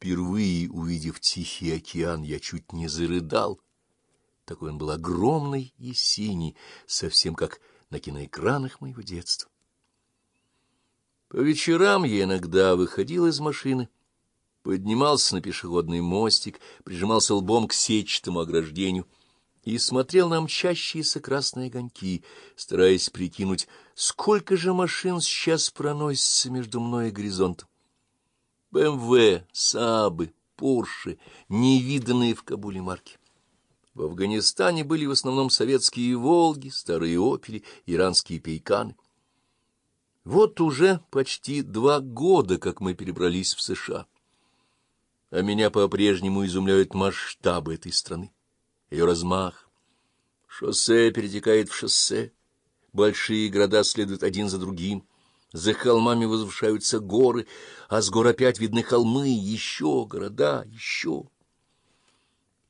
Впервые увидев Тихий океан, я чуть не зарыдал. Такой он был огромный и синий, совсем как на киноэкранах моего детства. По вечерам я иногда выходил из машины, поднимался на пешеходный мостик, прижимался лбом к сетчатому ограждению и смотрел на мчащиеся красные огоньки, стараясь прикинуть, сколько же машин сейчас проносится между мной и горизонтом. БМВ, Сабы, Порше, невиданные в Кабуле марки. В Афганистане были в основном советские «Волги», старые «Опели», иранские «Пейканы». Вот уже почти два года, как мы перебрались в США. А меня по-прежнему изумляют масштабы этой страны, ее размах. Шоссе перетекает в шоссе, большие города следуют один за другим, за холмами возвышаются горы, а с гор опять видны холмы, еще города, еще.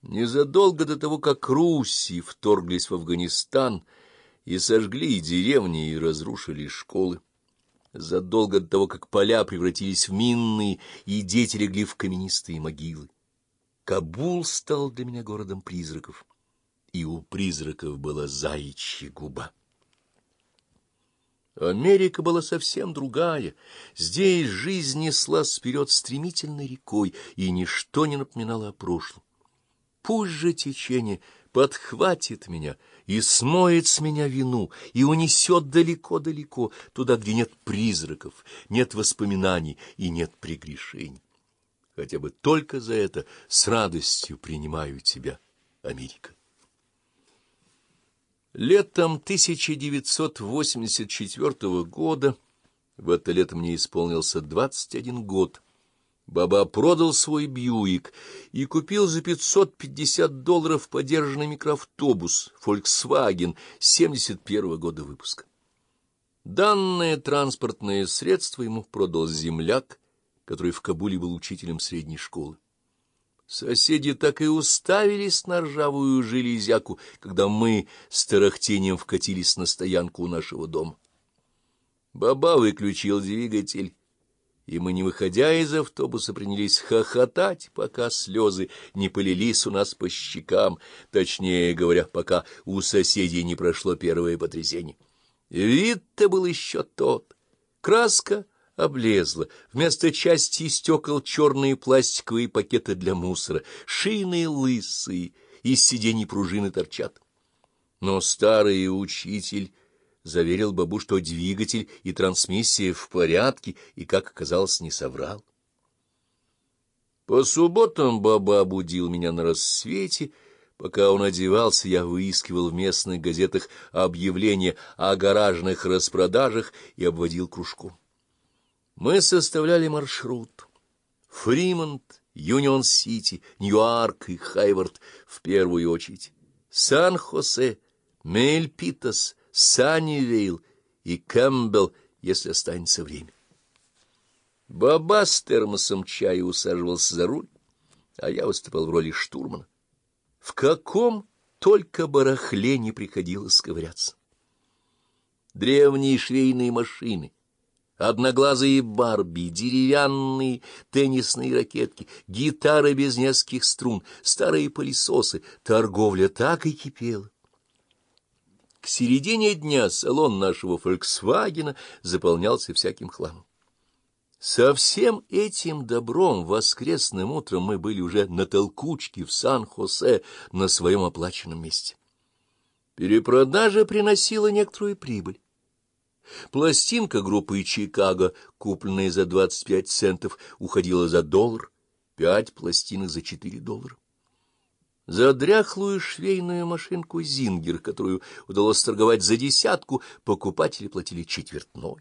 Незадолго до того, как Руси вторглись в Афганистан и сожгли деревни и разрушили школы, задолго до того, как поля превратились в минные, и дети легли в каменистые могилы. Кабул стал для меня городом призраков, и у призраков была заячья губа. Америка была совсем другая. Здесь жизнь неслась вперед стремительной рекой, и ничто не напоминало о прошлом. Пусть же течение подхватит меня и смоет с меня вину, и унесет далеко-далеко, туда, где нет призраков, нет воспоминаний и нет прегрешений. Хотя бы только за это с радостью принимаю тебя, Америка. Летом 1984 года, в это лето мне исполнился 21 год, Баба продал свой Бьюик и купил за 550 долларов подержанный микроавтобус Volkswagen 71 -го года выпуска. Данное транспортное средство ему продал земляк, который в Кабуле был учителем средней школы. Соседи так и уставились на ржавую железяку, когда мы с тарахтением вкатились на стоянку у нашего дома. Баба выключил двигатель и мы, не выходя из автобуса, принялись хохотать, пока слезы не полились у нас по щекам, точнее говоря, пока у соседей не прошло первое потрясение. Вид-то был еще тот. Краска облезла, вместо части стекол черные пластиковые пакеты для мусора, шины лысые, из сидений пружины торчат. Но старый учитель заверил бабу, что двигатель и трансмиссия в порядке, и, как оказалось, не соврал. По субботам баба будил меня на рассвете. Пока он одевался, я выискивал в местных газетах объявления о гаражных распродажах и обводил кружком. Мы составляли маршрут. Фримонт, Юнион-Сити, Ньюарк и Хайвард в первую очередь. Сан-Хосе, Мельпитас, Саннивейл и Кэмпбелл, если останется время. Баба с термосом чая усаживался за руль, а я выступал в роли штурмана. В каком только барахле не приходилось ковыряться. Древние швейные машины, одноглазые Барби, деревянные теннисные ракетки, гитары без нескольких струн, старые пылесосы, торговля так и кипела. К середине дня салон нашего «Фольксвагена» заполнялся всяким хламом. Со всем этим добром воскресным утром мы были уже на толкучке в Сан-Хосе на своем оплаченном месте. Перепродажа приносила некоторую прибыль. Пластинка группы «Чикаго», купленная за 25 центов, уходила за доллар, пять пластинок за 4 доллара. За дряхлую швейную машинку «Зингер», которую удалось торговать за десятку, покупатели платили четвертной.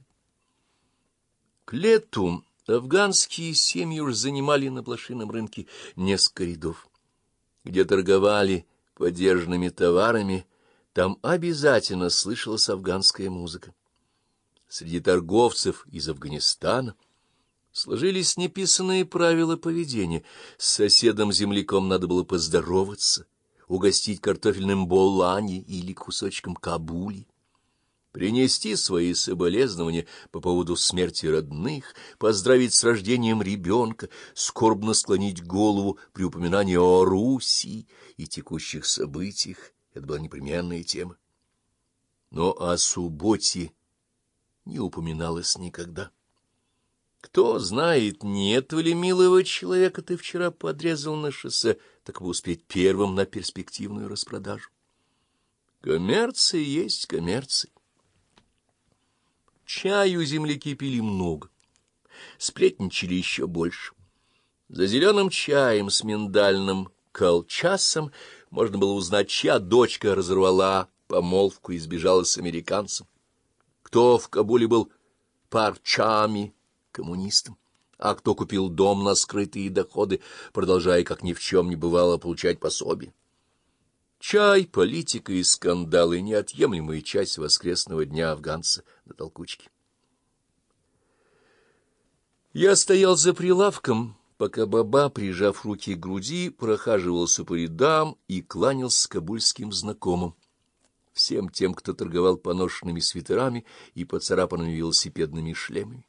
К лету афганские семьи уж занимали на блошином рынке несколько рядов. Где торговали подержанными товарами, там обязательно слышалась афганская музыка. Среди торговцев из Афганистана — Сложились неписанные правила поведения. С соседом-земляком надо было поздороваться, угостить картофельным болани или кусочком кабули. принести свои соболезнования по поводу смерти родных, поздравить с рождением ребенка, скорбно склонить голову при упоминании о Руси и текущих событиях. Это была непременная тема. Но о субботе не упоминалось никогда. Кто знает, нет ли милого человека ты вчера подрезал на шоссе, так бы успеть первым на перспективную распродажу. Коммерция есть коммерция. Чаю земляки пили много, сплетничали еще больше. За зеленым чаем с миндальным колчасом можно было узнать, чья дочка разорвала помолвку и сбежала с американцем. Кто в Кабуле был парчами, коммунистом, а кто купил дом на скрытые доходы, продолжая, как ни в чем не бывало, получать пособие. Чай, политика и скандалы — неотъемлемая часть воскресного дня афганца на толкучке. Я стоял за прилавком, пока баба, прижав руки к груди, прохаживался по рядам и кланялся кабульским знакомым, всем тем, кто торговал поношенными свитерами и поцарапанными велосипедными шлемами.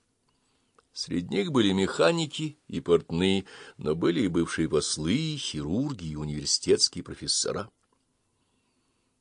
Среди них были механики и портные, но были и бывшие послы, хирурги и университетские профессора.